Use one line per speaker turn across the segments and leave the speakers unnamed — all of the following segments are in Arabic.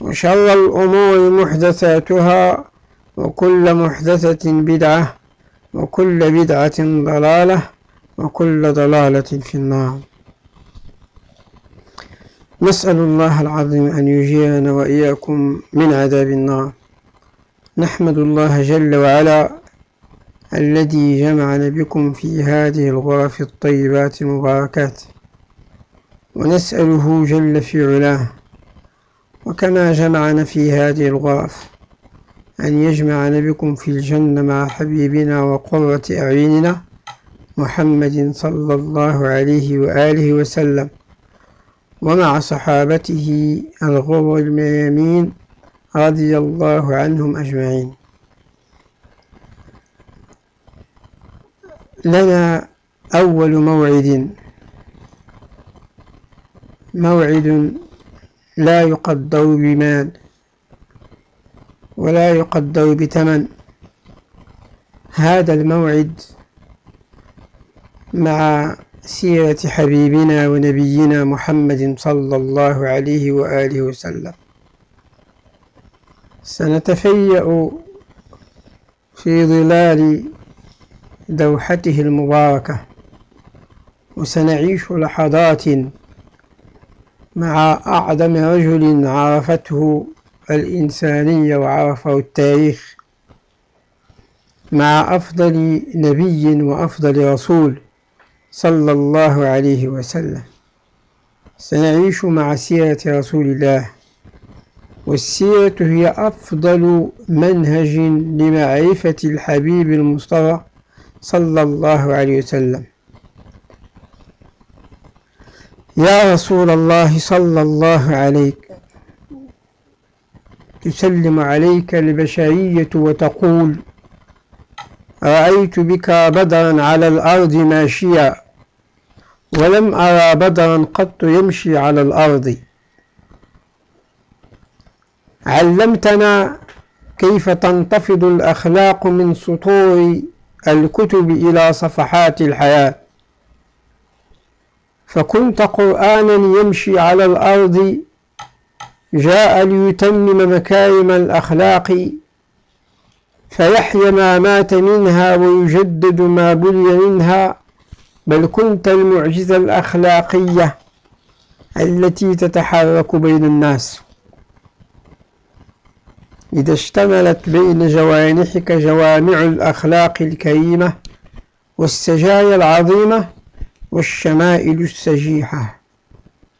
وشر الأمور محدثاتها وكل محدثة بدعة وكل بدعة ضلالة وكل ضلالة في النار. نسأل الله العظيم أن يجيرنا وإياكم من عذاب النار. نحمد الله جل وعلا الذي جمعنا بكم في هذه الغرف الطيبات المباركات. ونسأله جل في علاه وكما جمعنا في هذه الغرف أن يجمعنا بكم في الجنة مع حبيبنا وقرة أعيننا محمد صلى الله عليه وآله وسلم ومع صحابته الغر الميامين رضي الله عنهم أجمعين. لنا أول موعد. موعد لا يقدر بمال ولا يقدر بثمن. هذا الموعد مع سيرة حبيبنا ونبينا محمد صلى الله عليه وآله وسلم. سنتفيأ في ظلال دوحته المباركة وسنعيش لحظات مع أعظم رجل عرفته الإنسانية وعرفه التاريخ مع أفضل نبي وأفضل رسول صلى الله عليه وسلم. سنعيش مع سيرة رسول الله والسيرة هي أفضل منهج لمعرفة الحبيب المصطفى صلى الله عليه وسلم. يا رسول الله صلى الله عليك. تسلم عليك البشرية وتقول رأيت بك بدرا على الأرض ماشيا ولم أرى بدرا قط يمشي على الأرض. علمتنا كيف تنتفض الأخلاق من سطور الكتب إلى صفحات الحياة. فكنت قرآنا يمشي على الأرض جاء ليتمم مكارم الأخلاق فيحيى ما مات منها ويجدد ما بلي منها بل كنت المعجزة الأخلاقية التي تتحرك بين الناس. إذا اشتملت بين جوانحك جوامع الأخلاق الكريمة والسجايا العظيمة والشمائل السجيحة.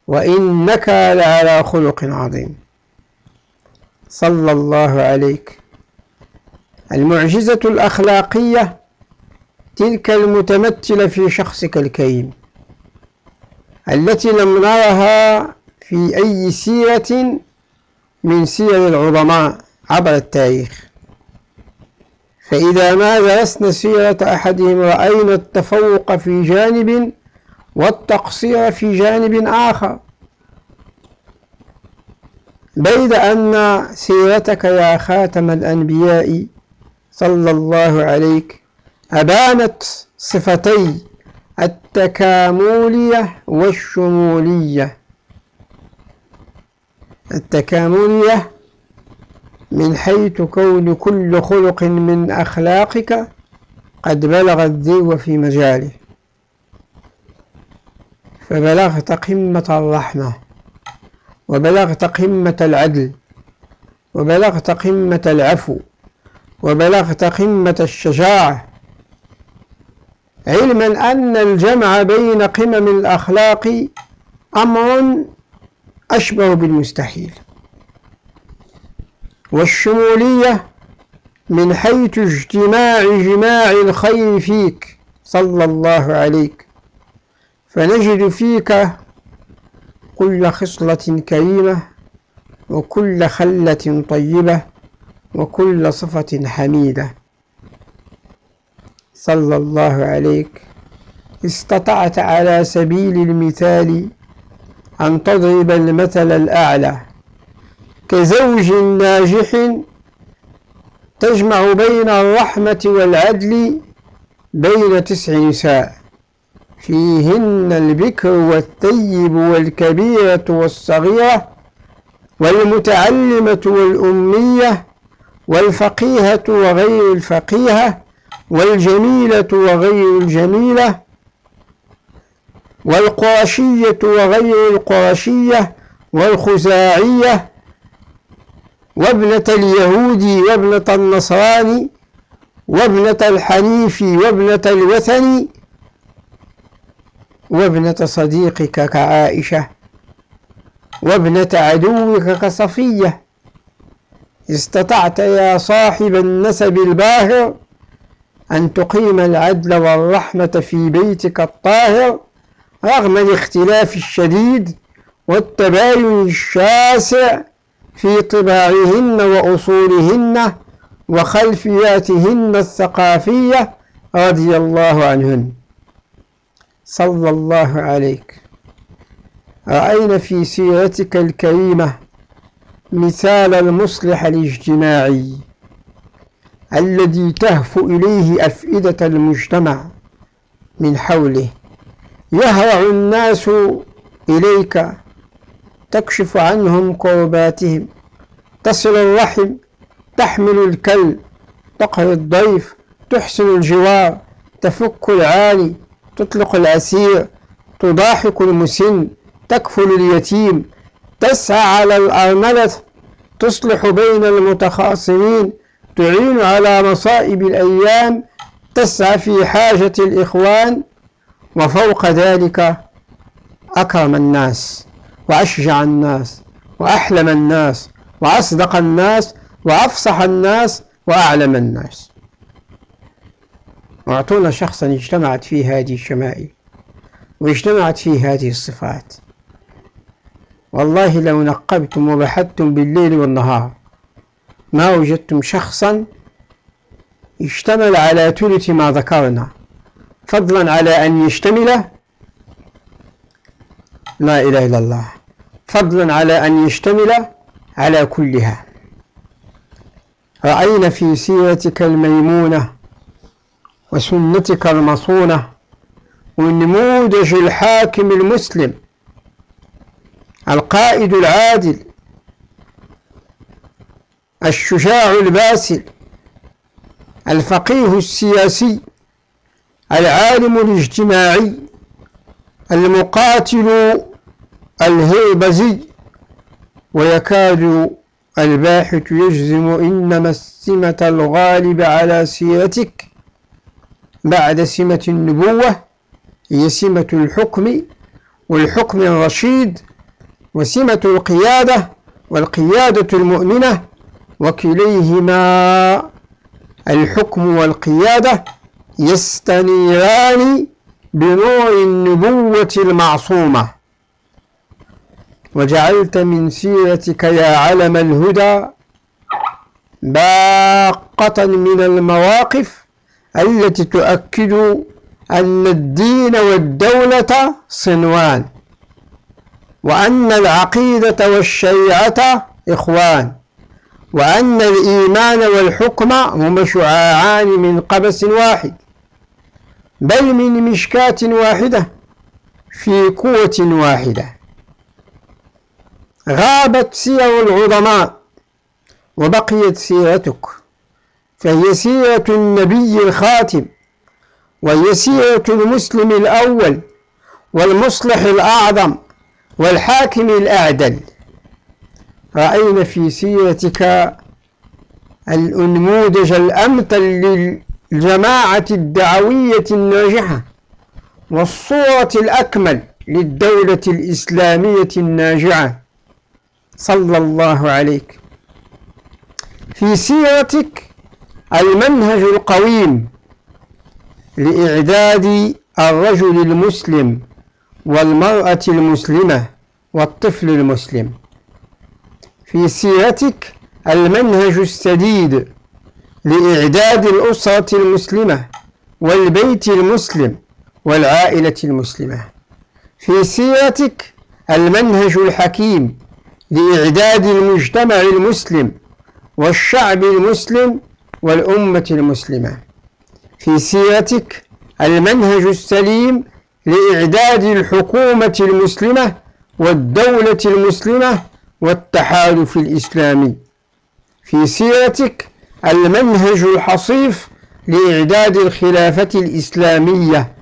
وإنك لعلى خلق عظيم. صلى الله عليك. المعجزة الأخلاقية تلك المتمثلة في شخصك الكريم التي لم نرها في أي سيرة من سير العظماء عبر التاريخ. فإذا ما درسنا سيرة أحدهم رأينا التفوق في جانب والتقصير في جانب آخر. بيد أن سيرتك يا خاتم الأنبياء صلى الله عليك أبانت صفتي التكاملية والشمولية. التكاملية من حيث كون كل خلق من أخلاقك قد بلغ الذو في مجاله. فبلغت قمة الرحمة وبلغت قمة العدل وبلغت قمة العفو وبلغت قمة الشجاعة. علما أن الجمع بين قمم الأخلاق أمر أشبه بالمستحيل. والشمولية من حيث اجتماع جماع الخير فيك صلى الله عليك. فنجد فيك كل خصلة كريمة وكل خلة طيبة وكل صفة حميدة. صلى الله عليك. استطعت على سبيل المثال أن تضرب المثل الأعلى. كزوج ناجح تجمع بين الرحمة والعدل بين تسع نساء. فيهن البكر والثيب والكبيرة والصغيرة والمتعلمة والأمية والفقيهة وغير الفقيهة والجميلة وغير الجميلة والقرشية وغير القرشية والخزاعية وابنة اليهودي وابنة النصراني وابنة الحنيفي وابنة الوثني وابنة صديقك كعائشة وابنة عدوك كصفية. استطعت يا صاحب النسب الباهر أن تقيم العدل والرحمة في بيتك الطاهر رغم الاختلاف الشديد والتباين الشاسع في طباعهن وأصولهن وخلفياتهن الثقافية رضي الله عنهن. صلى الله عليك. رأينا في سيرتك الكريمة مثال المصلح الاجتماعي الذي تهفو إليه أفئدة المجتمع من حوله. يهرع الناس إليك تكشف عنهم كرباتهم تصل الرحم تحمل الكل تقهر الضيف تحسن الجوار تفك العالي تطلق الأسير تضاحك المسن تكفل اليتيم تسعى على الأرملة تصلح بين المتخاصمين تعين على مصائب الأيام تسعى في حاجة الإخوان وفوق ذلك أكرم الناس وأشجع الناس وأحلم الناس وأصدق الناس وأفصح الناس وأعلم الناس. وأعطونا شخصا اجتمعت فيه هذه الشمائل واجتمعت فيه هذه الصفات. والله لو نقبتم وبحثتم بالليل والنهار ما وجدتم شخصا اشتمل على ثلث ما ذكرنا. فضلا على أن يشتمل. لا إله إلا الله. فضلا على أن يشتمل على كلها. رأينا في سيرتك الميمونة وسنتك المصونة ونموذج الحاكم المسلم القائد العادل الشجاع الباسل الفقيه السياسي العالم الاجتماعي المقاتل الهيبزي ويكاد الباحث يجزم إنما السمة الغالبة على سيرتك بعد سمة النبوة هي سمة الحكم والحكم الرشيد وسمة القيادة والقيادة المؤمنة وكليهما الحكم والقيادة يستنيران بنور النبوة المعصومة. وجعلت من سيرتك يا علم الهدى باقة من المواقف التي تؤكد أن الدين والدولة صنوان وأن العقيدة والشريعة إخوان وأن الإيمان والحكم هما شعاعان من قبس واحد بل من مشكاة واحدة في قوة واحدة. غابت سير العظماء وبقيت سيرتك. فهي سيرة النبي الخاتم وهي سيرة المسلم الأول والمصلح الأعظم والحاكم الأعدل. رأينا في سيرتك الأنموذج الأمثل للجماعة الدعوية الناجحة والصورة الأكمل للدولة الإسلامية الناجعة صلى الله عليك. في سيرتك المنهج القويم لإعداد الرجل المسلم والمرأة المسلمة والطفل المسلم. في سيرتك المنهج السديد لإعداد الأسرة المسلمة والبيت المسلم والعائلة المسلمة. في سيرتك المنهج الحكيم لإعداد المجتمع المسلم والشعب المسلم والأمة المسلمة. في سيرتك المنهج السليم لإعداد الحكومة المسلمة والدولة المسلمة والتحالف الإسلامي. في سيرتك المنهج الحصيف لإعداد الخلافة الإسلامية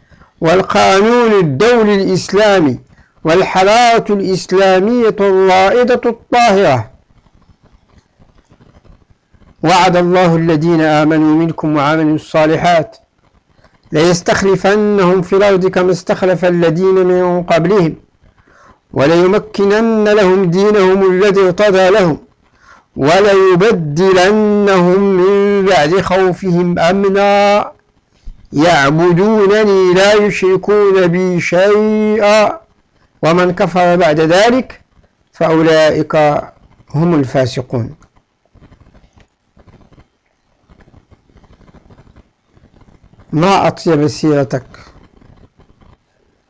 والقانون الدولي الإسلامي والحضارة الإسلامية الرائدة الطاهرة. وعد الله الذين آمنوا منكم وعملوا الصالحات ليستخلفنهم في الأرض كما استخلف الذين من قبلهم وليمكنن لهم دينهم الذي ارتضى لهم وليبدلنهم من بعد خوفهم أمنا يعبدونني لا يشركون بي شيئا ومن كفر بعد ذلك فأولئك هم الفاسقون ما أطيب سيرتك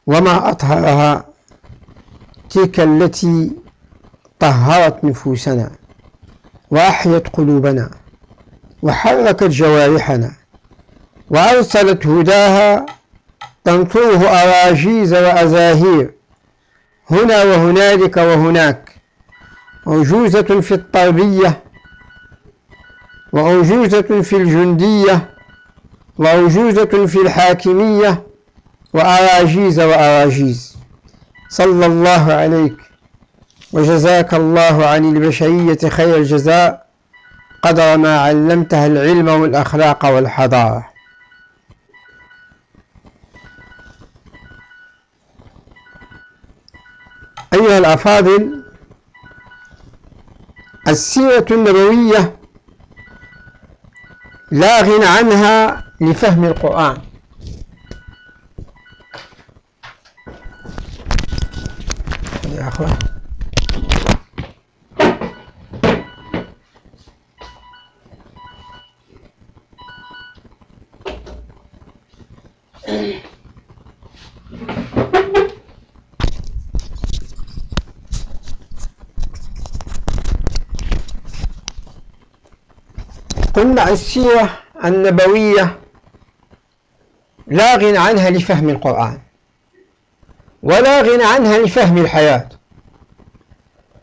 وما أطهرها تلك التي طهرت نفوسنا وأحيت قلوبنا وحركت جوارحنا وأرسلت هداها تنطوه أراجيز وأزاهير هنا وهنالك وهناك أرجوزة في الطربية وأرجوزة في الجندية وأرجوزة في الحاكمية وأراجيز وأراجيز. صلى الله عليك وجزاك الله عن البشرية خير الجزاء. قدر ما علمتها العلم والأخلاق والحضارة. أيها الأفاضل السيرة النبوية لا غنى عنها لفهم القرآن. يا أخوان. قلنا السيرة النبوية لا غنى عنها لفهم القرآن. ولا غنى عنها لفهم الحياة.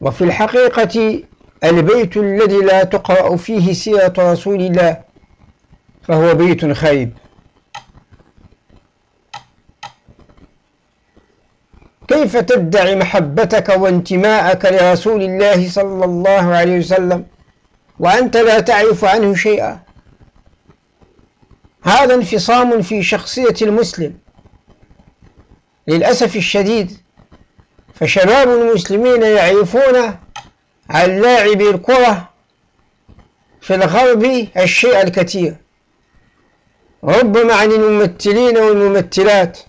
وفي الحقيقة البيت الذي لا تقرأ فيه سيرة رسول الله فهو بيت خيب. كيف تدعي محبتك وانتماءك لرسول الله صلى الله عليه وسلم وأنت لا تعرف عنه شيئا؟ هذا انفصام في شخصية المسلم. للأسف الشديد فشباب المسلمين يعرفون عن لاعبي الكرة في الغرب الشيء الكثير. ربما عن الممثلين والممثلات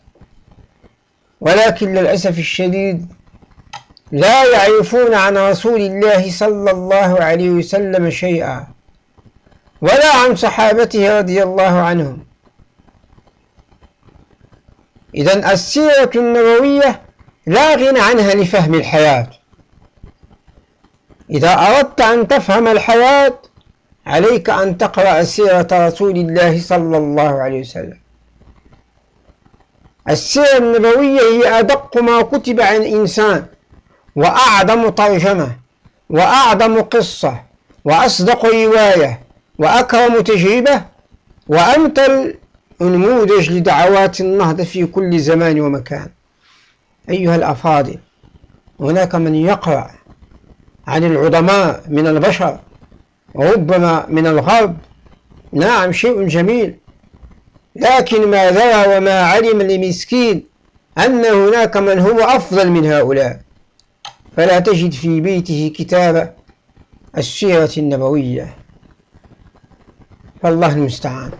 ولكن للأسف الشديد لا يعرفون عن رسول الله صلى الله عليه وسلم شيئا. ولا عن صحابته رضي الله عنهم. إذا السيرة النبوية لا غنى عنها لفهم الحياة. إذا أردت أن تفهم الحياة عليك أن تقرأ سيرة رسول الله صلى الله عليه وسلم. السيرة النبوية هي أدق ما كتب عن إنسان وأعظم ترجمة وأعظم قصة وأصدق رواية. وأكرم تجربة وأمثل نموذج لدعوات النهضة في كل زمان ومكان. أيها الأفاضل هناك من يقرأ عن العظماء من البشر وربما من الغرب. نعم شيء جميل. لكن ما ذرى وما علم لمسكين أن هناك من هو أفضل من هؤلاء. فلا تجد في بيته كتاب السيرة النبوية. فالله المستعان.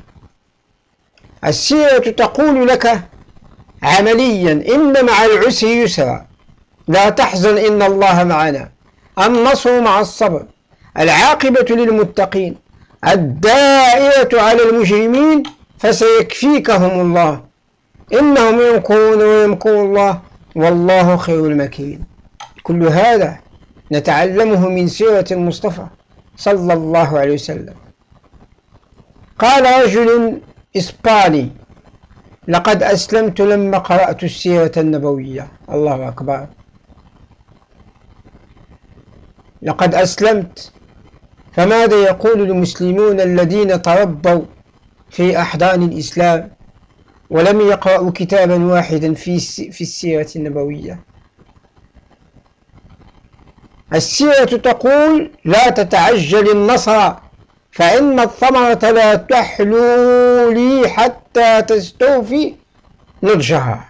السيرة تقول لك عمليا إن مع العسر يسرا. لا تحزن إن الله معنا. النصر مع الصبر. العاقبة للمتقين. الدائرة على المجرمين فسيكفيكهم الله. إنهم يمكرون ويمكر الله. والله خير المكين كل هذا نتعلمه من سيرة المصطفى صلى الله عليه وسلم. قال رجل إسباني لقد أسلمت لما قرأت السيرة النبوية. الله أكبر. لقد أسلمت. فماذا يقول المسلمون الذين تربوا في أحضان الإسلام ولم يقرأوا كتابا واحدا في السيرة النبوية؟ السيرة تقول لا تتعجل النصر. فإن الثمرة لا تحلو لي حتى تستوفي نضجها.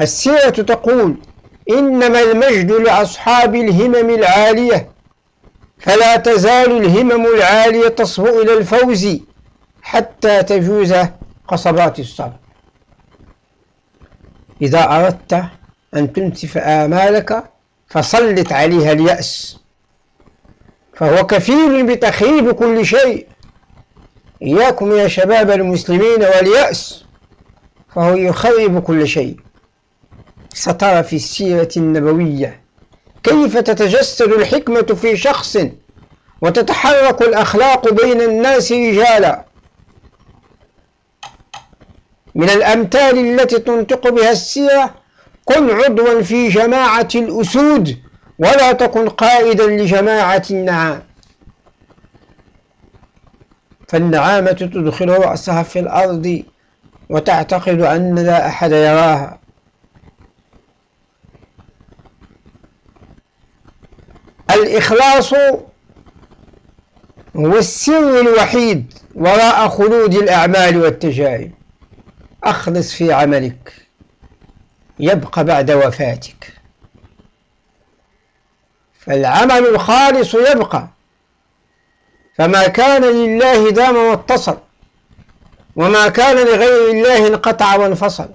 السيرة تقول إنما المجد لأصحاب الهمم العالية فلا تزال الهمم العالية تصبو إلى الفوز حتى تجوز قصبات الصبر. إذا أردت أن تنسف آمالك فسلط عليها اليأس. فهو كفيل بتخريب كل شيء. إياكم يا شباب المسلمين واليأس. فهو يخرب كل شيء. سترى في السيرة النبوية. كيف تتجسد الحكمة في شخص وتتحرك الأخلاق بين الناس رجالا؟ من الأمثال التي تنطق بها السيرة كن عضوا في جماعة الأسود ولا تكن قائدا لجماعة النعام. فالنعامة تدخل رأسها في الأرض وتعتقد أن لا أحد يراها. الإخلاص هو السر الوحيد وراء خلود الأعمال والتجارب. أخلص في عملك يبقى بعد وفاتك. فالعمل الخالص يبقى. فما كان لله دام واتصل وما كان لغير الله انقطع وانفصل.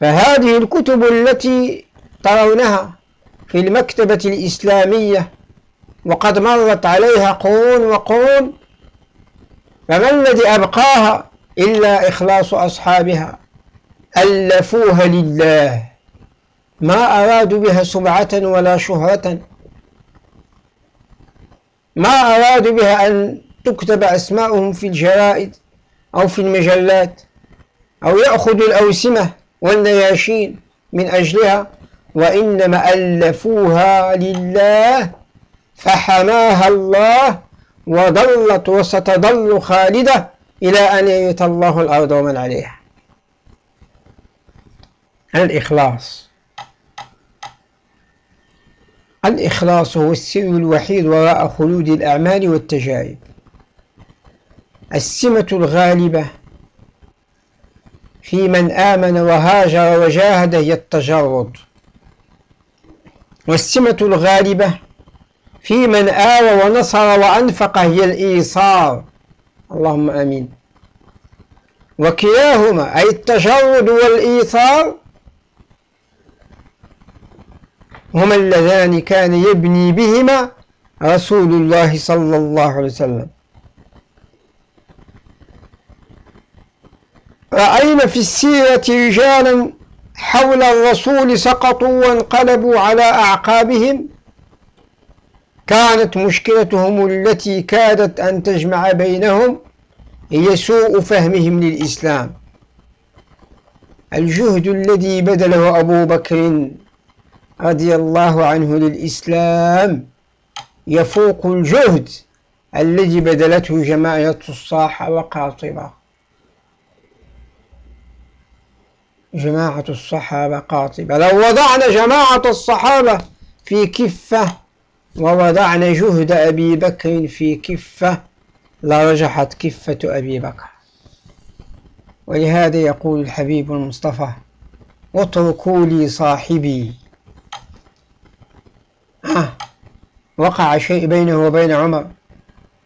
فهذه الكتب التي ترونها في المكتبة الإسلامية وقد مرت عليها قرون وقرون فما الذي أبقاها إلا إخلاص أصحابها؟ ألفوها لله. ما أرادوا بها سمعة ولا شهرة. ما أرادوا بها أن تكتب أسماؤهم في الجرائد أو في المجلات أو يأخذوا الأوسمة والنياشين من أجلها وإنما ألفوها لله فحماها الله وظلت وستظل خالدة إلى أن يرث الله الأرض ومن عليها. الإخلاص. الإخلاص هو السر الوحيد وراء خلود الأعمال والتجارب. السمة الغالبة في من آمن وهاجر وجاهد هي التجرد والسمة الغالبة في من آوى ونصر وأنفق هي الإيصار اللهم آمين. وكلاهما أي التجرد والإيثار هما اللذان كان يبني بهما رسول الله صلى الله عليه وسلم. رأينا في السيرة رجالا حول الرسول سقطوا وانقلبوا على أعقابهم. كانت مشكلتهم التي كادت أن تجمع بينهم هي سوء فهمهم للإسلام. الجهد الذي بذله أبو بكر رضي الله عنه للإسلام يفوق الجهد الذي بذلته جماعة الصاحة وقاطبة جماعة الصحابة قاطبة لو وضعنا جماعة الصحابة في كفة ووضعنا جهد أبي بكر في كفة لرجحت كفة أبي بكر ولهذا يقول الحبيب المصطفى اتركوا لي صاحبي آه. وقع شيء بينه وبين عمر.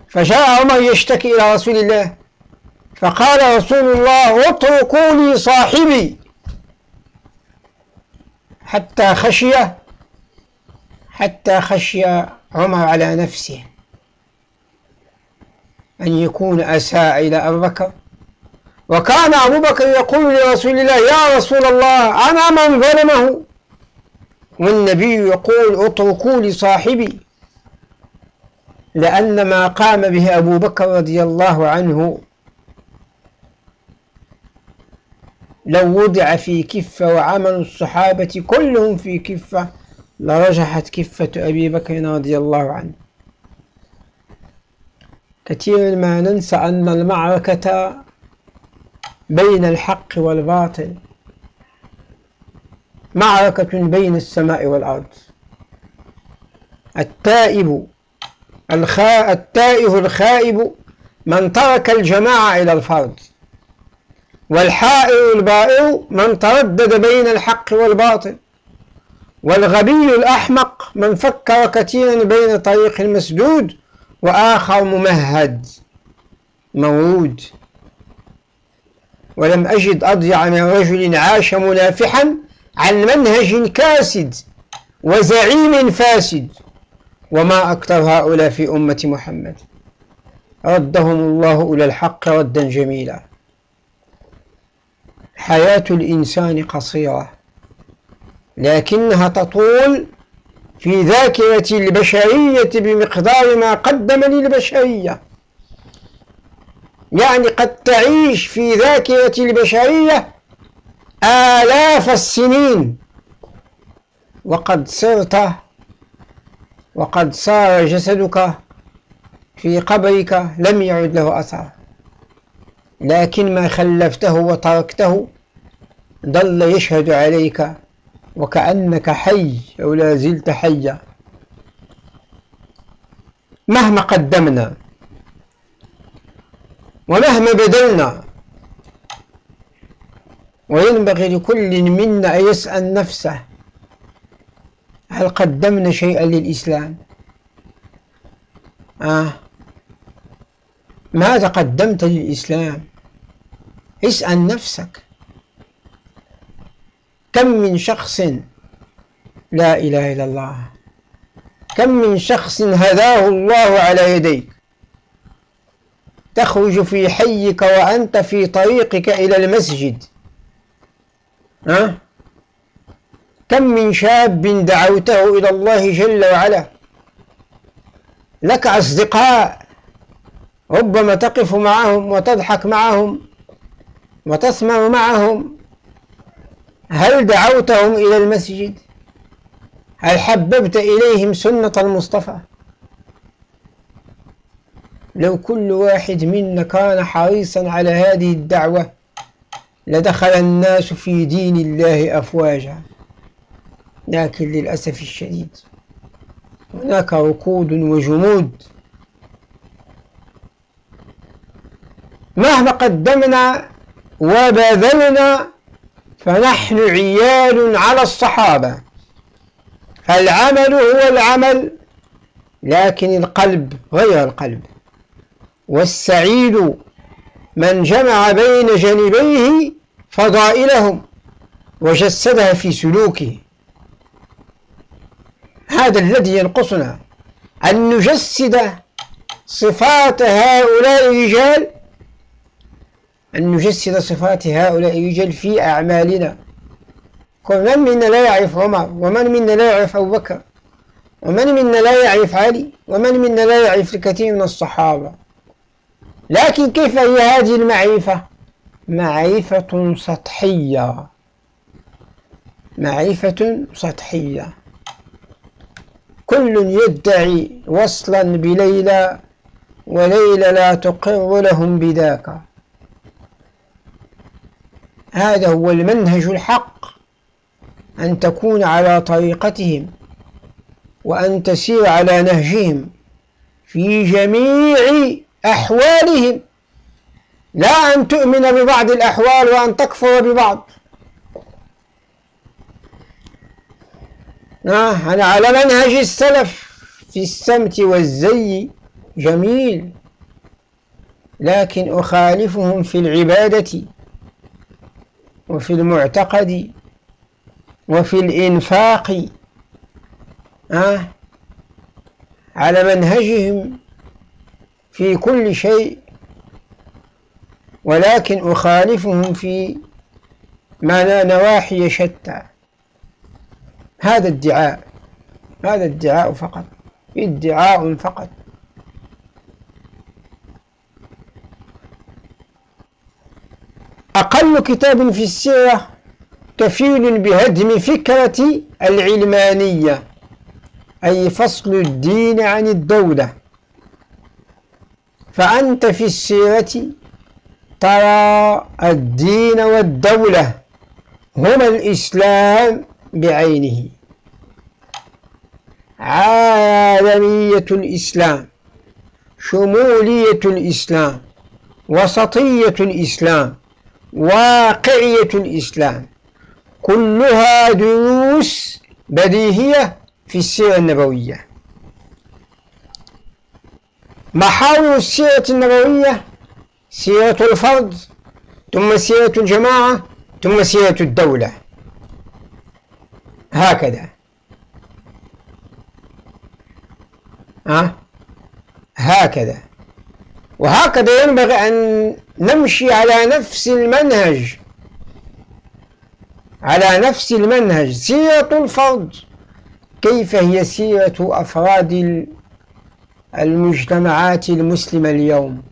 فجاء عمر يشتكي إلى رسول الله. فقال رسول الله اتركوا لي صاحبي. حتى خشي حتى خشي عمر على نفسه أن يكون أساء إلى أبو بكر. وكان أبو بكر يقول لرسول الله يا رسول الله أنا من ظلمه. والنبي يقول اتركوا لصاحبي لأن ما قام به أبو بكر رضي الله عنه لو وضع في كفة وعمل الصحابة كلهم في كفة لرجحت كفة أبي بكر رضي الله عنه. كثيرا ما ننسى أن المعركة بين الحق والباطل معركة بين السماء والأرض. التائب الخاء التائه الخائب من ترك الجماعة إلى الفرد والحائر البائر من تردد بين الحق والباطل والغبي الأحمق من فكر كثيرا بين طريق المسدود وآخر ممهد مورود ولم أجد أضيع من رجل عاش منافحا عن منهج كاسد وزعيم فاسد. وما أكثر هؤلاء في أمة محمد. ردهم الله إلى الحق ردا جميلا. حياة الإنسان قصيرة لكنها تطول في ذاكرة البشرية بمقدار ما قدم للبشرية. يعني قد تعيش في ذاكرة البشرية آلاف السنين. وقد صرت وقد صار جسدك في قبرك لم يعد له أثر. لكن ما خلفته وتركته ظل يشهد عليك وكأنك حي أو لا زلت حيا. مهما قدمنا ومهما بدلنا وينبغي لكل منا أن يسأل نفسه هل قدمنا شيئا للإسلام؟ آه. ماذا قدمت للإسلام؟ اسأل نفسك. كم من شخص لا إله إلا الله؟ كم من شخص هداه الله على يديك؟ تخرج في حيك وأنت في طريقك إلى المسجد. ها؟ كم من شاب دعوته إلى الله جل وعلا. لك أصدقاء ربما تقف معهم وتضحك معهم وتسمع معهم. هل دعوتهم إلى المسجد؟ هل حببت إليهم سنة المصطفى؟ لو كل واحد منا كان حريصا على هذه الدعوة لدخل الناس في دين الله أفواجا لكن للأسف الشديد هناك ركود وجمود. مهما قدمنا وبذلنا فنحن عيال على الصحابة. العمل هو العمل لكن القلب غير القلب والسعيد من جمع بين جانبيه فضائلهم وجسدها في سلوكه. هذا الذي ينقصنا أن نجسد صفات هؤلاء الرجال أن نجسد صفات هؤلاء الرجال في أعمالنا. من منا لا يعرف عمر ومن منا لا يعرف أبو بكر ومن منا لا يعرف علي ومن منا لا يعرف الكثير من الصحابة. لكن كيف هي هذه المعرفة؟ معرفة سطحية. معرفة سطحية. كل يدعي وصلا بليلى وليلى لا تقر لهم بذاك. هذا هو المنهج الحق أن تكون على طريقتهم وأن تسير على نهجهم في جميع أحوالهم. لا أن تؤمن ببعض الأحوال وأن تكفر ببعض. أنا على منهج السلف في السمت والزي. جميل. لكن أخالفهم في العبادة وفي المعتقد وفي الإنفاق. على منهجهم في كل شيء ولكن أخالفهم في ما نواحي شتى. هذا ادعاء هذا ادعاء فقط ادعاء فقط. أقل كتاب في السيرة كفيل بهدم فكرة العلمانية أي فصل الدين عن الدولة. فأنت في السيرة ترى الدين والدولة هما الإسلام بعينه. عالمية الإسلام شمولية الإسلام وسطية الإسلام واقعية الإسلام. كلها دروس بديهية في السيرة النبوية. محاور السيرة النبوية سيرة الفرد ثم سيرة الجماعة ثم سيرة الدولة. هكذا. ها؟ هكذا. وهكذا ينبغي أن نمشي على نفس المنهج. على نفس المنهج. سيرة الفرد. كيف هي سيرة أفراد المجتمعات المسلمة اليوم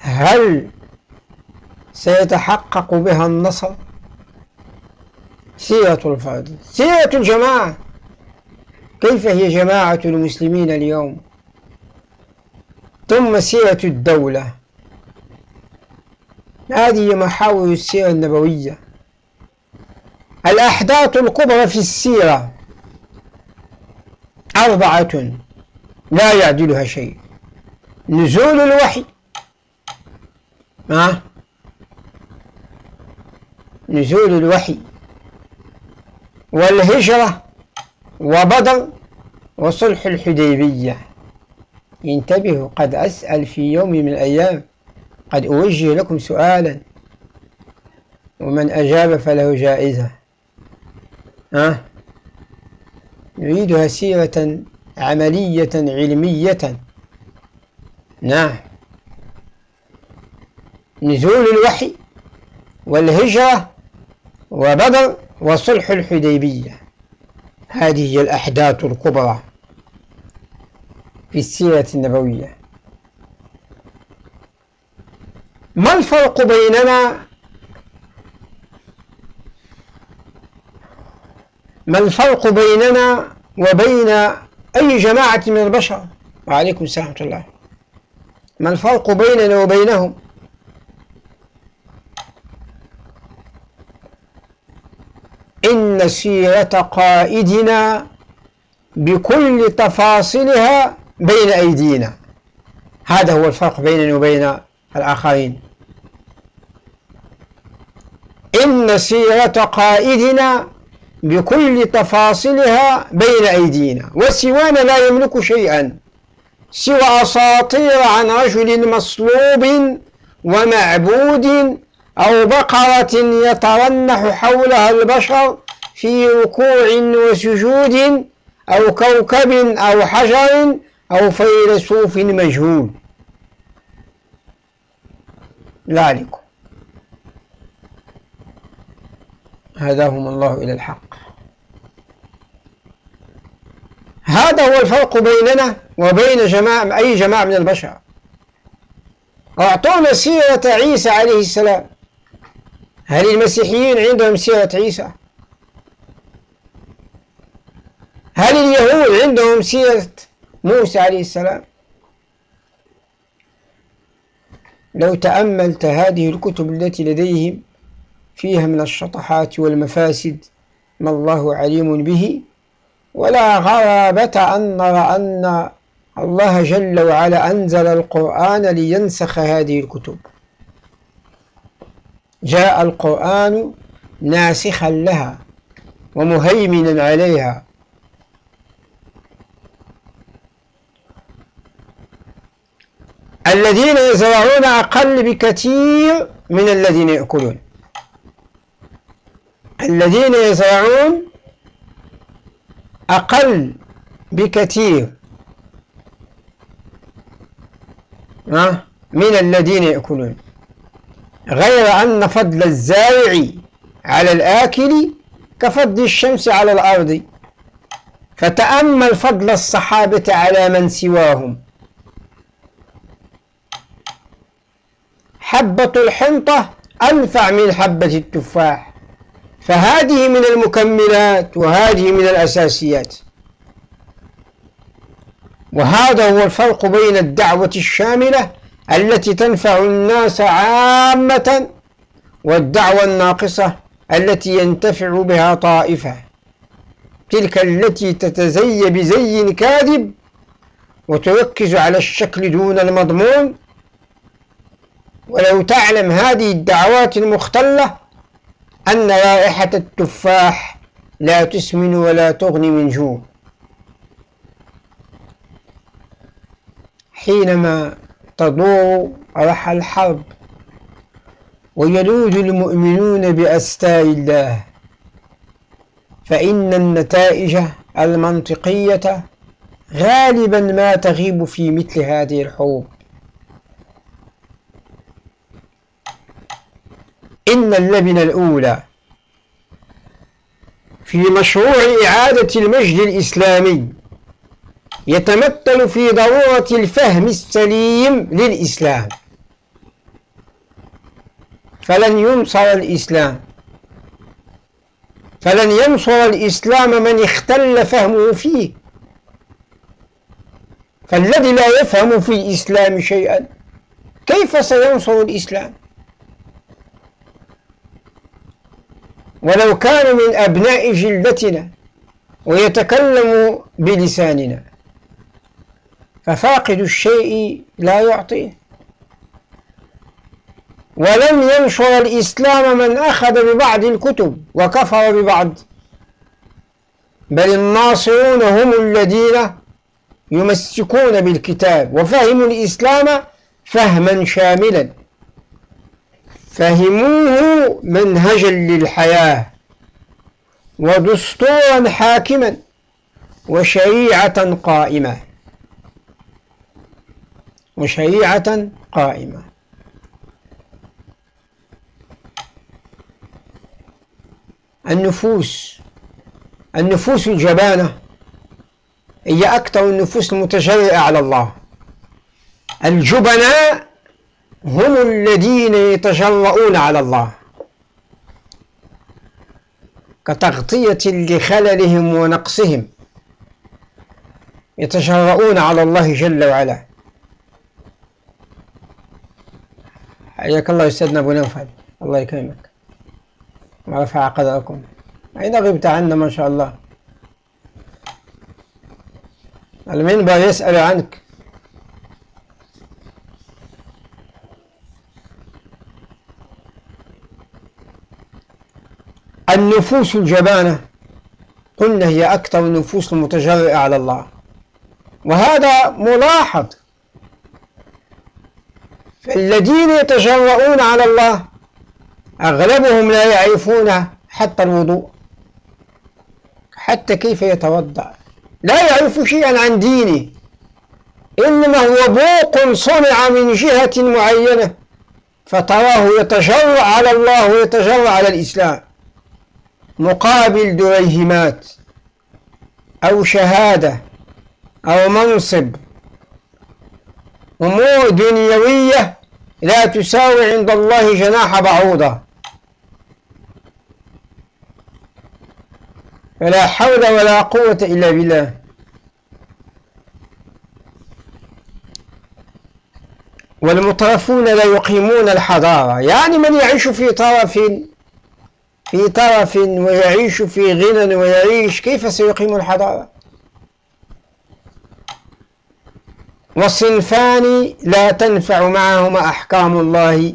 هل سيتحقق بها النصر؟ سيرة الفرد سيرة الجماعة. كيف هي جماعة المسلمين اليوم؟ ثم سيرة الدولة. هذه محاور السيرة النبوية. الأحداث الكبرى في السيرة أربعة. لا يعدلها شيء. نزول الوحي. ما نزول الوحي. والهجرة وبدر وصلح الحديبية. انتبهوا قد أسأل في يوم من الأيام قد أوجه لكم سؤالا. ومن أجاب فله جائزة. ها؟ نريدها سيرة عملية علمية. نعم. نزول الوحي والهجرة وبدر وصلح الحديبية. هذه هي الأحداث الكبرى في السيرة النبوية. ما الفرق بيننا؟ ما الفرق بيننا وبين أي جماعة من البشر؟ وعليكم السلام ورحمة الله. ما الفرق بيننا وبينهم؟ إن سيرة قائدنا بكل تفاصيلها بين أيدينا. هذا هو الفرق بيننا وبين الآخرين. إن سيرة قائدنا بكل تفاصيلها بين أيدينا وسوانا لا يملك شيئا سوى أساطير عن رجل مصلوب ومعبود أو بقرة يترنح حولها البشر في ركوع وسجود أو كوكب أو حجر أو فيلسوف مجهول. ذلك. هداهم الله إلى الحق. هذا هو الفرق بيننا وبين جماعة أي جماعة من البشر. أعطونا سيرة عيسى عليه السلام. هل المسيحيين عندهم سيرة عيسى؟ هل اليهود عندهم سيرة موسى عليه السلام؟ لو تأملت هذه الكتب التي لديهم فيها من الشطحات والمفاسد ما الله عليم به ولا غرابة أن نرى أن الله جل وعلا أنزل القرآن لينسخ هذه الكتب. جاء القرآن ناسخا لها ومهيمنا عليها. الذين يزرعون أقل بكثير من الذين يأكلون. الذين يزرعون أقل بكثير من الذين يأكلون. غير أن فضل الزارع على الآكل كفضل الشمس على الأرض. فتأمل فضل الصحابة على من سواهم. حبة الحنطة أنفع من حبة التفاح. فهذه من المكملات وهذه من الأساسيات. وهذا هو الفرق بين الدعوة الشاملة التي تنفع الناس عامة والدعوة الناقصة التي ينتفع بها طائفة. تلك التي تتزي بزي كاذب وتركز على الشكل دون المضمون. ولو تعلم هذه الدعوات المختلة أن رائحة التفاح لا تسمن ولا تغني من جوع. حينما تدور رحى الحرب ويلوذ المؤمنون بأستار الله فإن النتائج المنطقية غالبا ما تغيب في مثل هذه الحروب. إن اللبنة الأولى. في مشروع إعادة المجد الإسلامي يتمثل في ضرورة الفهم السليم للإسلام. فلن ينصر الإسلام. فلن ينصر الإسلام من اختل فهمه فيه. فالذي لا يفهم في الإسلام شيئا كيف سينصر الإسلام؟ ولو كان من أبناء جلدتنا ويتكلم بلساننا. ففاقد الشيء لا يعطيه. ولم ينشر الإسلام من أخذ ببعض الكتب وكفر ببعض. بل الناصرون هم الذين يمسكون بالكتاب وفهموا الإسلام فهما شاملا. فهموه منهجا للحياة ودستورا حاكما وشريعة قائمة. وشريعة قائمة. النفوس النفوس الجبانة هي أكثر النفوس المتجرئة على الله. الجبناء هم الذين يتجرؤون على الله. كتغطية لخللهم ونقصهم. يتجرؤون على الله جل وعلا. حياك الله أستاذنا أبو نوفل. الله يكرمك. ورفع قدركم. أين غبت عنا ما شاء الله؟ المنبر يسأل عنك. النفوس الجبانة. قلنا هي أكثر النفوس المتجرئة على الله. وهذا ملاحظ. فالذين يتجرؤون على الله أغلبهم لا يعرفون حتى الوضوء. حتى كيف يتوضأ. لا يعرف شيئا عن دينه. إنما هو بوق صنع من جهة معينة. فتراه يتجرأ على الله ويتجرأ على الإسلام. مقابل دريهمات أو شهادة أو منصب. أمور دنيوية لا تساوي عند الله جناح بعوضة. فلا حول ولا قوة إلا بالله. والمترفون لا يقيمون الحضارة. يعني من يعيش في طرف في طرف ويعيش في غنى ويعيش كيف سيقيم الحضارة؟ وصنفان لا تنفع معهما أحكام الله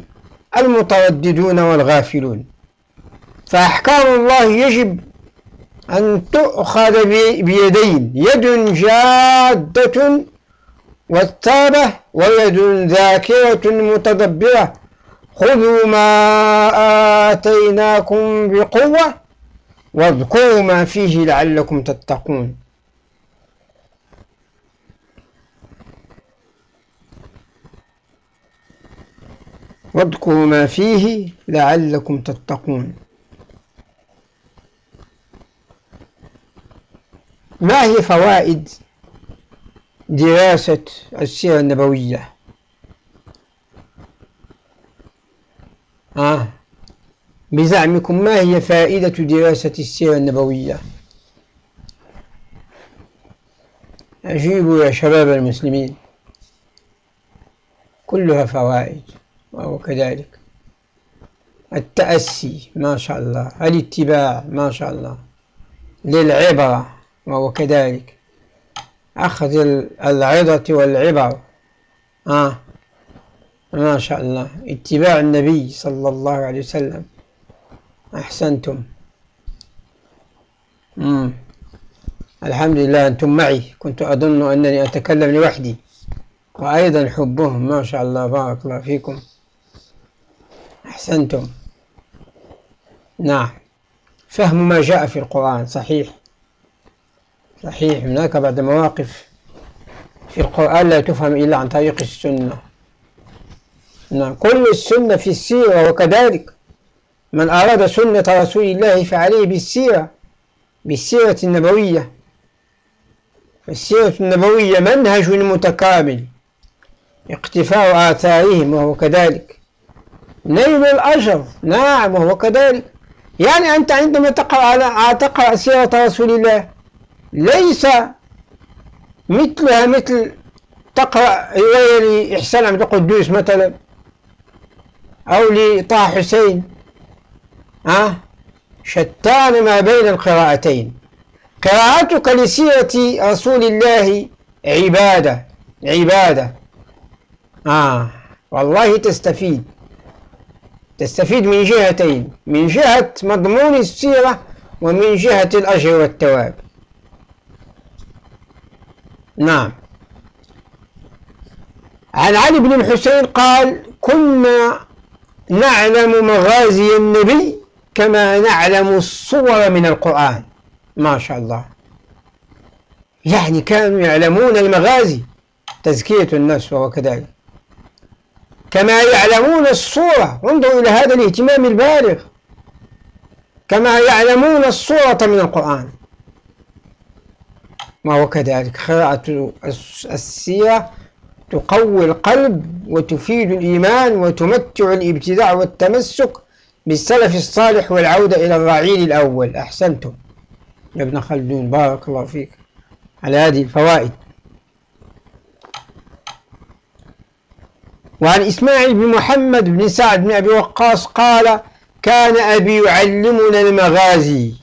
المترددون والغافلون. فأحكام الله يجب أن تؤخذ بيدين يد جادة والتابة ويد ذاكرة متدبرة. خذوا ما آتيناكم بقوة واذكروا ما فيه لعلكم تتقون. واذكروا ما فيه لعلكم تتقون. ما هي فوائد دراسة السيرة النبوية؟ آه. بزعمكم ما هي فائدة دراسة السيرة النبوية؟ أجيبوا يا شباب المسلمين. كلها فوائد وهو كذلك. التأسي ما شاء الله. الاتباع ما شاء الله. للعبرة وهو كذلك. أخذ العظة والعبر. آه ما شاء الله. اتباع النبي صلى الله عليه وسلم. أحسنتم. مم. الحمد لله أنتم معي. كنت أظن أنني أتكلم لوحدي. وأيضا حبهم. ما شاء الله. بارك الله فيكم. أحسنتم. نعم. فهم ما جاء في القرآن. صحيح. صحيح. هناك بعد مواقف في القرآن لا تفهم إلا عن طريق السنة. نعم. كل السنة في السيرة وكذلك. من أراد سنة رسول الله فعليه بالسيرة بالسيرة النبوية. السيرة النبوية منهج متكامل. اقتفاء آثارهم وهو كذلك. نيل الأجر نعم وهو كذلك. يعني أنت عندما تقرأ على تقرأ سيرة رسول الله ليس مثلها مثل تقرأ رواية لإحسان عبد القدوس مثلا. أو لطه حسين. ها؟ شتان ما بين القراءتين. قراءتك لسيرة رسول الله عبادة عبادة. آه والله تستفيد. تستفيد من جهتين من جهة مضمون السيرة ومن جهة الأجر والثواب. نعم. عن علي بن الحسين قال كنا نعلم مغازي النبي كما نعلم الصور من القرآن. ما شاء الله. يعني كانوا يعلمون المغازي تزكية النفس وهو كذلك كما يعلمون الصورة انظروا إلى هذا الاهتمام البالغ. كما يعلمون الصورة من القرآن. وهو كذلك قراءة السيرة تقوي القلب وتفيد الإيمان وتمتع الابتداع والتمسك بالسلف الصالح والعودة إلى الرعيل الأول. أحسنتم. يا ابن خلدون بارك الله فيك. على هذه الفوائد. وعن إسماعيل بن محمد بن سعد بن أبي وقاص قال كان أبي يعلمنا المغازي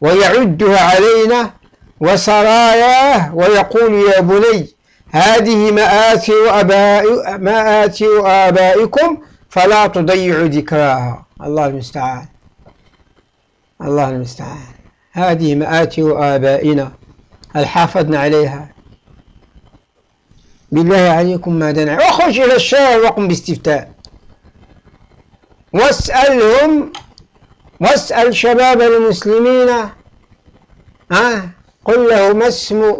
ويعدها علينا وسراياه ويقول يا بني هذه مآثر أباء مآثر آبائكم فلا تضيعوا ذكراها. الله المستعان. الله المستعان. هذه مآثر آبائنا. هل حافظنا عليها. بالله عليكم ماذا نعمل اخرج إلى الشارع وقم باستفتاء. واسألهم واسأل شباب المسلمين ها؟ قل له ما اسم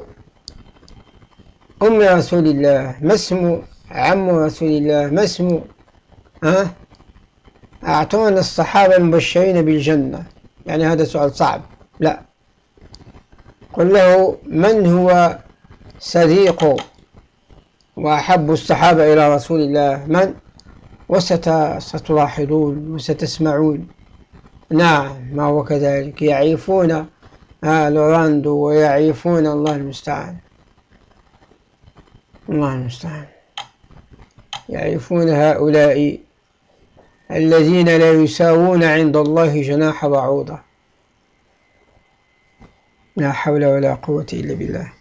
أم رسول الله ما اسم عم رسول الله ما اسم ها؟ أعطونا الصحابة المبشرين بالجنة. يعني هذا سؤال صعب. لا. قل له من هو صديق وأحب الصحابة إلى رسول الله؟ من؟ وستلاحظون وستسمعون. نعم ما هو كذلك؟ يعيفون آه لوراندو ويعيفون الله المستعان. الله المستعان. يعرفون هؤلاء الذين لا يساوون عند الله جناح بعوضة. لا حول ولا قوة إلا بالله.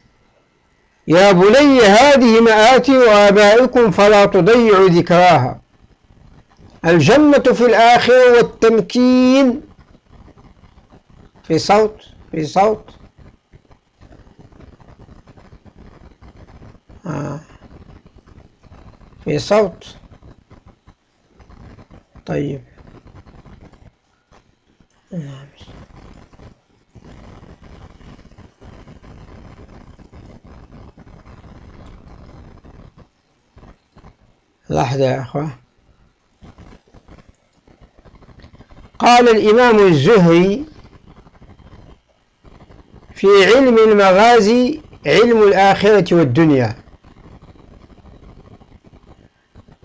يا بني هذه مآتي وآبائكم فلا تضيعوا ذكراها. الجنة في الآخرة والتمكين. في صوت في صوت. آه. في صوت. طيب. نعم لحظة يا أخوة. قال الإمام الزهري في علم المغازي علم الآخرة والدنيا.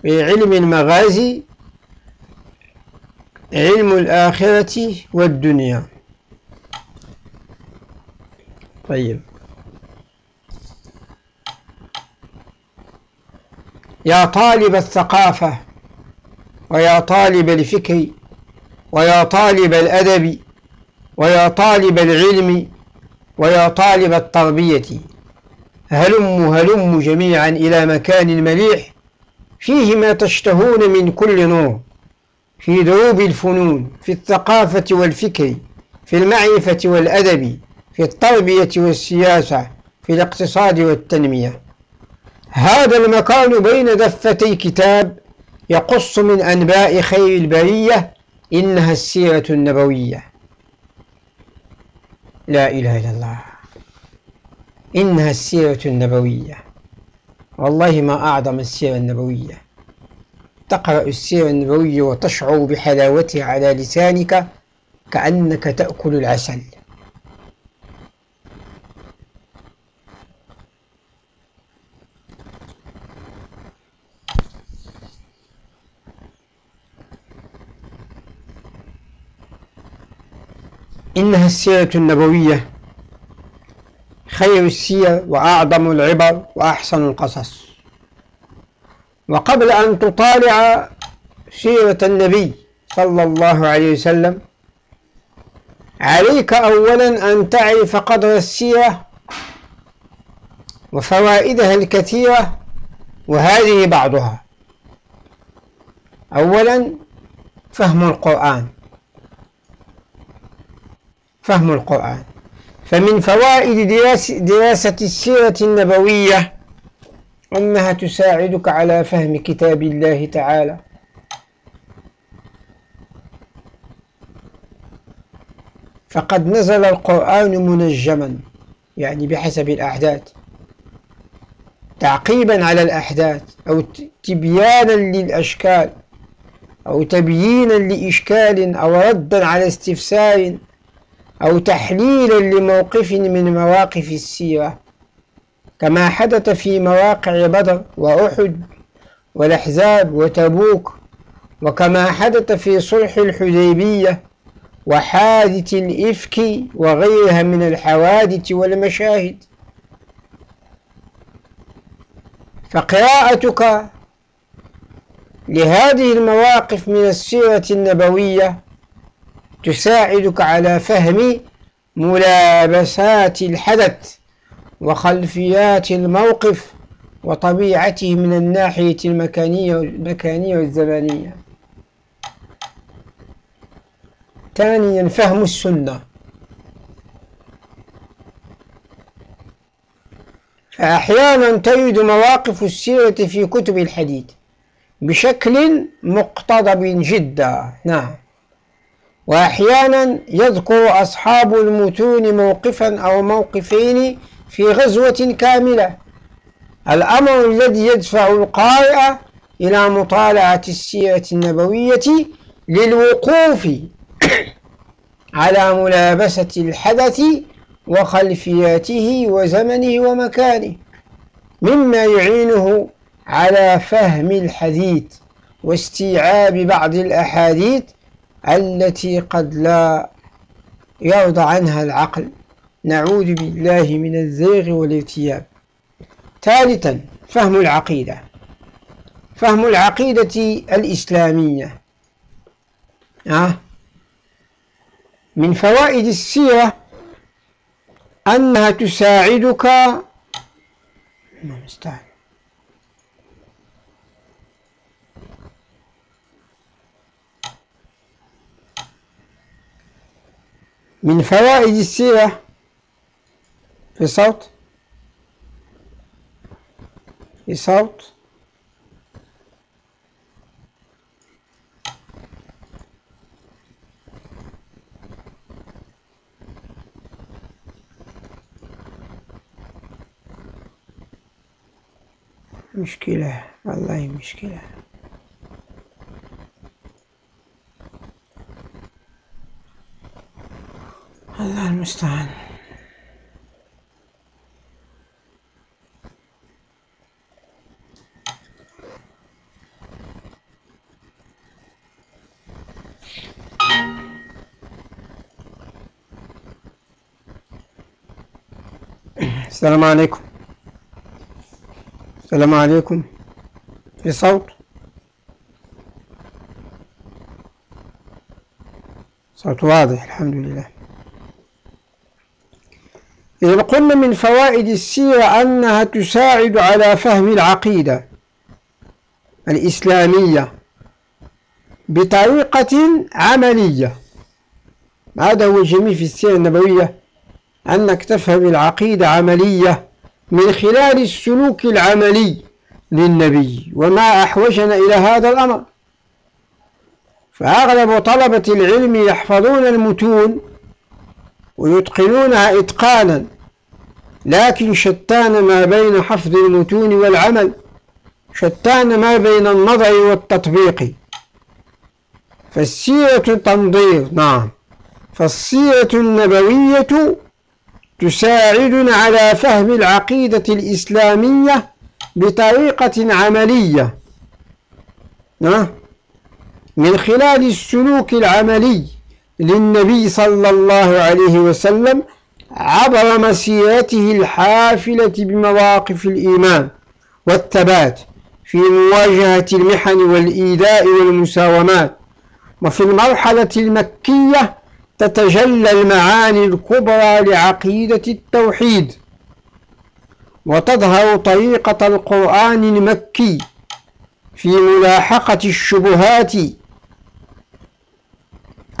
في علم المغازي علم الآخرة والدنيا. طيب. يا طالب الثقافة ويا طالب الفكر ويا طالب الأدب ويا طالب العلم ويا طالب التربية هلم هلم جميعا إلى مكان مليح فيه ما تشتهون من كل نور في دروب الفنون في الثقافة والفكر في المعرفة والأدب في التربية والسياسة في الاقتصاد والتنمية. هذا المكان بين دفتي كتاب يقص من أنباء خير البرية إنها السيرة النبوية. لا إله إلا الله. إنها السيرة النبوية. والله ما أعظم السيرة النبوية. تقرأ السيرة النبوية وتشعر بحلاوتها على لسانك كأنك تأكل العسل. إنها السيرة النبوية خير السير وأعظم العبر وأحسن القصص. وقبل أن تطالع سيرة النبي صلى الله عليه وسلم عليك أولا أن تعرف قدر السيرة وفوائدها الكثيرة وهذه بعضها. أولا فهم القرآن. فهم القرآن. فمن فوائد دراسة السيرة النبوية أنها تساعدك على فهم كتاب الله تعالى. فقد نزل القرآن منجما يعني بحسب الأحداث. تعقيبا على الأحداث أو تبيانا للأشكال أو تبيينا لإشكال أو ردا على استفسار أو تحليلا لموقف من مواقف السيرة كما حدث في مواقع بدر وأحد والأحزاب وتبوك وكما حدث في صلح الحديبية وحادث الإفك وغيرها من الحوادث والمشاهد. فقراءتك لهذه المواقف من السيرة النبوية تساعدك على فهم ملابسات الحدث وخلفيات الموقف وطبيعته من الناحية المكانية المكانية والزمانية. ثانيا فهم السنة. فأحيانا تجد مواقف السيرة في كتب الحديث بشكل مقتضب جدا. نعم. وأحيانا يذكر أصحاب المتون موقفا أو موقفين في غزوة كاملة. الأمر الذي يدفع القارئ إلى مطالعة السيرة النبوية للوقوف على ملابسة الحدث وخلفياته وزمنه ومكانه مما يعينه على فهم الحديث واستيعاب بعض الأحاديث التي قد لا يرضى عنها العقل. نعوذ بالله من الزيغ والارتياب. ثالثا فهم العقيدة. فهم العقيدة الإسلامية. من فوائد السيرة أنها تساعدك. من فوائد السيرة. في صوت. في صوت. مشكلة والله مشكلة الله المستعان. السلام عليكم. السلام عليكم. في صوت؟ صوت واضح الحمد لله. إذا قلنا من فوائد السيرة أنها تساعد على فهم العقيدة الإسلامية بطريقة عملية. هذا هو الجميل في السيرة النبوية أنك تفهم العقيدة عملية من خلال السلوك العملي للنبي وما أحوجنا إلى هذا الأمر. فأغلب طلبة العلم يحفظون المتون ويتقنونها إتقانا لكن شتان ما بين حفظ المتون والعمل شتان ما بين النظر والتطبيق. فالسيرة تنظير نعم. فالسيرة النبوية تساعدنا على فهم العقيدة الإسلامية بطريقة عملية من خلال السلوك العملي. للنبي صلى الله عليه وسلم عبر مسيرته الحافلة بمواقف الإيمان والثبات في مواجهة المحن والإيذاء والمساومات وفي المرحلة المكية تتجلى المعاني الكبرى لعقيدة التوحيد وتظهر طريقة القرآن المكي في ملاحقة الشبهات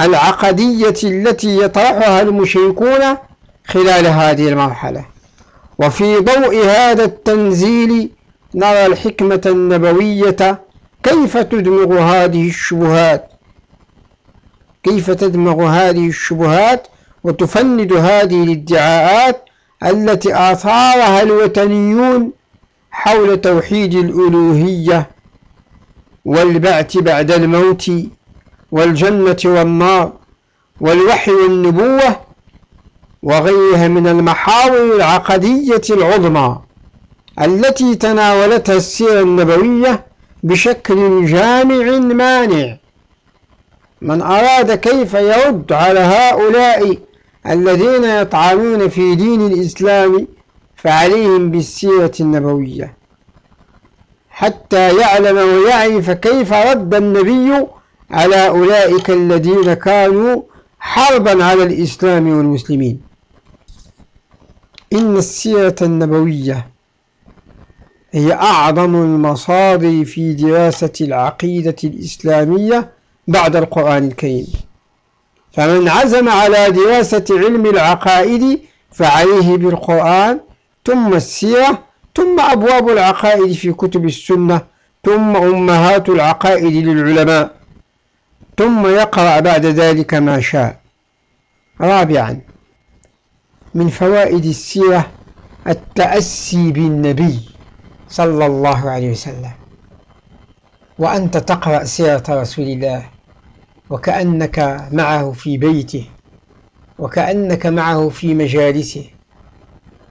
العقدية التي يطرحها المشركون خلال هذه المرحلة. وفي ضوء هذا التنزيل نرى الحكمة النبوية كيف تدمغ هذه الشبهات. كيف تدمغ هذه الشبهات وتفند هذه الادعاءات التي آثارها الوثنيون حول توحيد الألوهية والبعث بعد الموت. والجنة والنار والوحي والنبوة وغيرها من المحاور العقدية العظمى التي تناولتها السيرة النبوية بشكل جامع مانع. من أراد كيف يرد على هؤلاء الذين يطعنون في دين الإسلام فعليهم بالسيرة النبوية. حتى يعلم ويعرف كيف رد النبي على أولئك الذين كانوا حربا على الإسلام والمسلمين. إن السيرة النبوية هي أعظم المصادر في دراسة العقيدة الإسلامية بعد القرآن الكريم. فمن عزم على دراسة علم العقائد فعليه بالقرآن ثم السيرة ثم أبواب العقائد في كتب السنة ثم أمهات العقائد للعلماء. ثم يقرأ بعد ذلك ما شاء. رابعا من فوائد السيرة التأسي بالنبي صلى الله عليه وسلم وأنت تقرأ سيرة رسول الله وكأنك معه في بيته وكأنك معه في مجالسه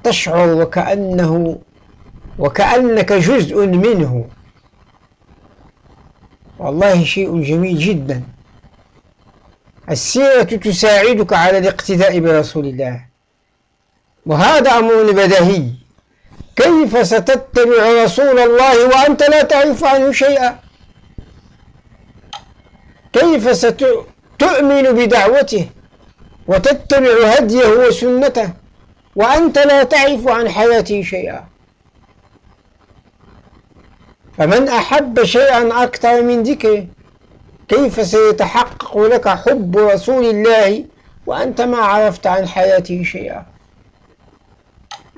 تشعر وكأنه وكأنك جزء منه. والله شيء جميل جدا. السيرة تساعدك على الاقتداء برسول الله. وهذا أمر بديهي كيف ستتبع رسول الله وأنت لا تعرف عنه شيئا؟ كيف ستؤمن بدعوته وتتبع هديه وسنته وأنت لا تعرف عن حياته شيئا؟ فمن أحب شيئا أكثر من ذكره كيف سيتحقق لك حب رسول الله وأنت ما عرفت عن حياته شيئا؟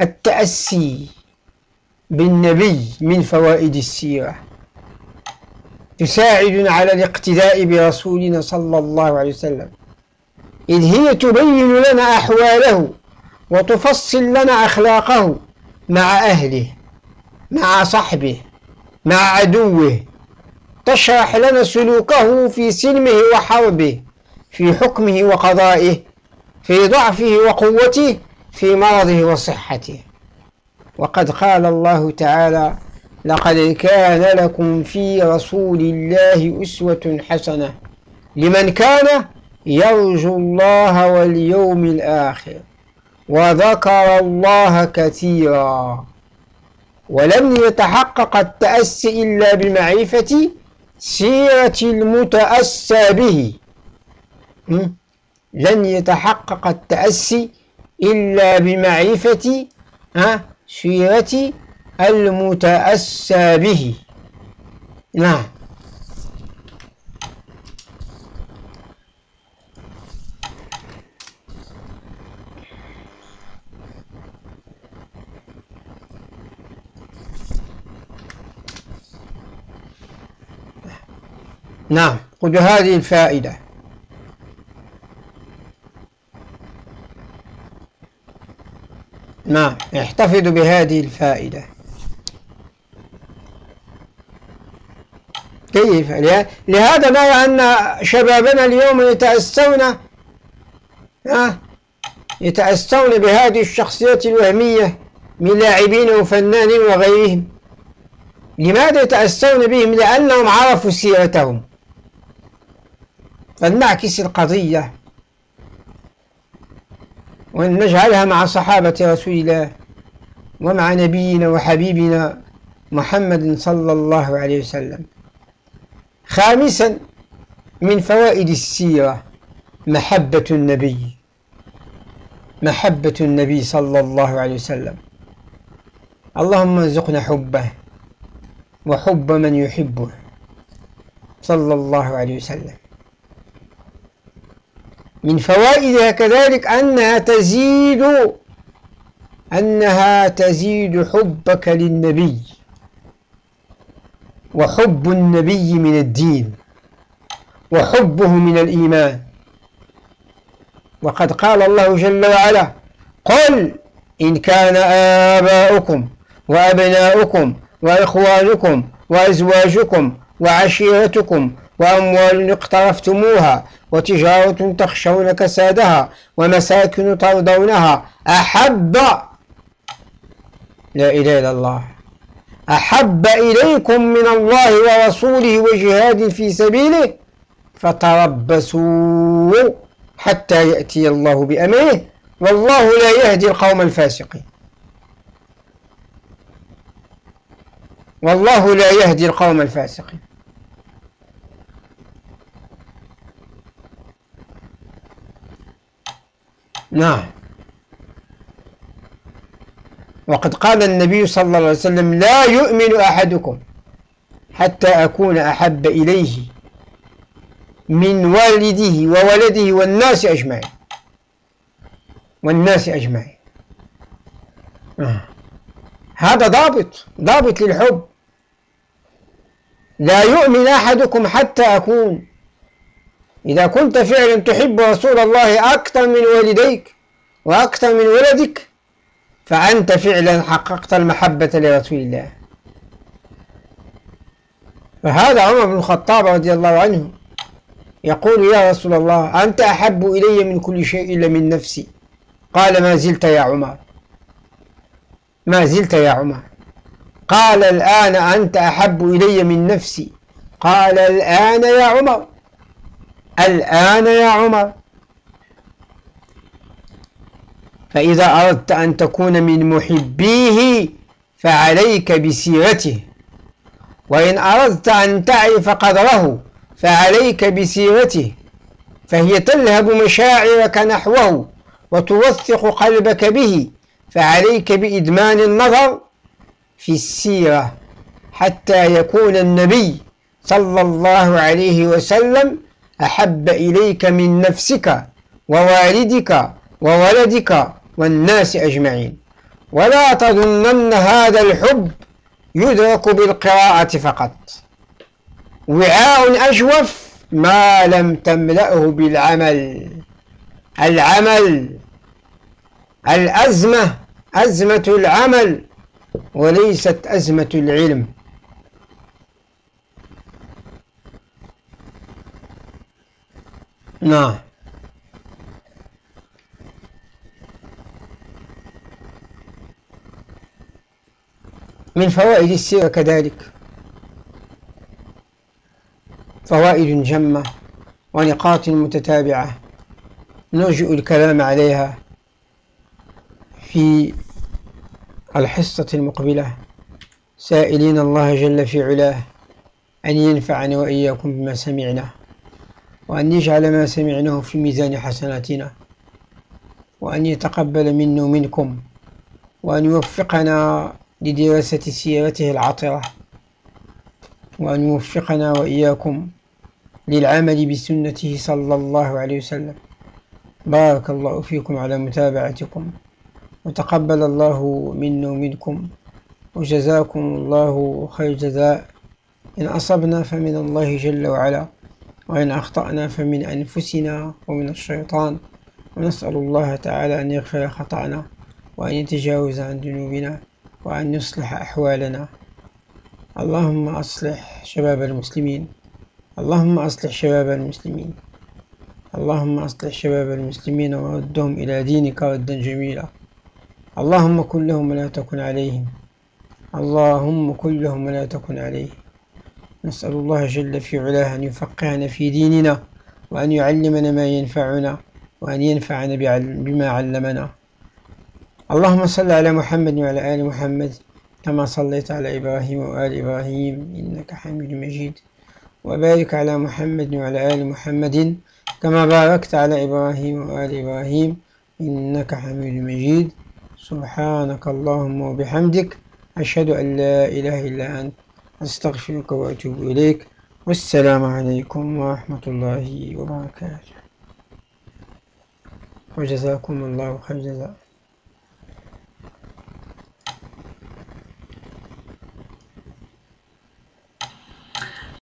التأسي بالنبي من فوائد السيرة. تساعدنا على الاقتداء برسولنا صلى الله عليه وسلم. إذ هي تبين لنا أحواله وتفصل لنا أخلاقه مع أهله مع صحبه. مع عدوه تشرح لنا سلوكه في سلمه وحربه في حكمه وقضائه في ضعفه وقوته في مرضه وصحته. وقد قال الله تعالى لقد كان لكم في رسول الله أسوة حسنة لمن كان يرجو الله واليوم الآخر وذكر الله كثيرا. ولم يتحقق التأسي إلا بمعرفة سيرة المتأسى به. لن يتحقق التأسي إلا بمعرفة سيرة المتأسى به. نعم. نعم. خذ هذه الفائدة. نعم. احتفظ بهذه الفائدة. كيف؟ لهذا نرى أن شبابنا اليوم يتأسون يتأسون بهذه الشخصيات الوهمية من لاعبين وفنانين وغيرهم. لماذا يتأسون بهم؟ لأنهم عرفوا سيرتهم. فلنعكس القضية. ونجعلها مع صحابة رسول الله ومع نبينا وحبيبنا محمد صلى الله عليه وسلم. خامسا من فوائد السيرة محبة النبي. محبة النبي صلى الله عليه وسلم. اللهم ارزقنا حبه وحب من يحبه صلى الله عليه وسلم. من فوائدها كذلك أنها تزيد أنها تزيد حبك للنبي وحب النبي من الدين وحبه من الإيمان. وقد قال الله جل وعلا قل إن كان آباؤكم وأبناؤكم وإخوانكم وأزواجكم وعشيرتكم وأموال اقترفتموها وتجارة تخشون كسادها ومساكن ترضونها. أحب لا إله إلا الله. أحب إليكم من الله ورسوله وجهاد في سبيله فتربصوا حتى يأتي الله بأمره. والله لا يهدي القوم الفاسقين. والله لا يهدي القوم الفاسقين. نعم. وقد قال النبي صلى الله عليه وسلم لا يؤمن أحدكم حتى أكون أحب إليه من والده وولده والناس أجمعين. والناس أجمعين. آه. هذا ضابط ضابط للحب. لا يؤمن أحدكم حتى أكون إذا كنت فعلا تحب رسول الله أكثر من والديك وأكثر من ولدك فأنت فعلا حققت المحبة لرسول الله. فهذا عمر بن الخطاب رضي الله عنه يقول يا رسول الله أنت أحب إلي من كل شيء إلا من نفسي. قال ما زلت يا عمر. ما زلت يا عمر. قال الآن أنت أحب إلي من نفسي. قال الآن يا عمر. الآن يا عمر. فإذا أردت أن تكون من محبيه فعليك بسيرته. وإن أردت أن تعرف قدره فعليك بسيرته. فهي تلهب مشاعرك نحوه وتوثق قلبك به فعليك بإدمان النظر في السيرة حتى يكون النبي صلى الله عليه وسلم أحب إليك من نفسك ووالدك وولدك والناس أجمعين. ولا تظنن هذا الحب يدرك بالقراءة فقط. وعاء أجوف ما لم تملأه بالعمل. العمل الأزمة أزمة العمل وليست أزمة العلم. نعم. من فوائد السيرة كذلك. فوائد جمة ونقاط متتابعة. نرجئ الكلام عليها في الحصة المقبلة. سائلين الله جل في علاه أن ينفعني وإياكم بما سمعنا. وأن يجعل ما سمعناه في ميزان حسناتنا وأن يتقبل منا ومنكم وأن يوفقنا لدراسة سيرته العطرة وأن يوفقنا وإياكم للعمل بسنته صلى الله عليه وسلم. بارك الله فيكم على متابعتكم وتقبل الله منا ومنكم وجزاكم الله خير جزاء. إن أصبنا فمن الله جل وعلا. وإن أخطأنا فمن أنفسنا ومن الشيطان. ونسأل الله تعالى أن يغفر خطأنا وأن يتجاوز عن ذنوبنا وأن يصلح أحوالنا. اللهم أصلح شباب المسلمين. اللهم أصلح شباب المسلمين. اللهم أصلح شباب المسلمين وردهم إلى دينك ردا جميلا. اللهم كن لهم ولا تكن عليهم. اللهم كن لهم ولا تكن عليهم. نسأل الله جل في علاه أن يفقهنا في ديننا وأن يعلمنا ما ينفعنا وأن ينفعنا بما علمنا. اللهم صل على محمد وعلى آل محمد كما صليت على إبراهيم وآل إبراهيم إنك حميد مجيد. وبارك على محمد وعلى آل محمد كما باركت على إبراهيم وآل إبراهيم إنك حميد مجيد. سبحانك اللهم وبحمدك أشهد أن لا إله إلا أنت أستغفرك وأتوب إليك والسلام عليكم ورحمة الله وبركاته. وجزاكم الله خير جزاء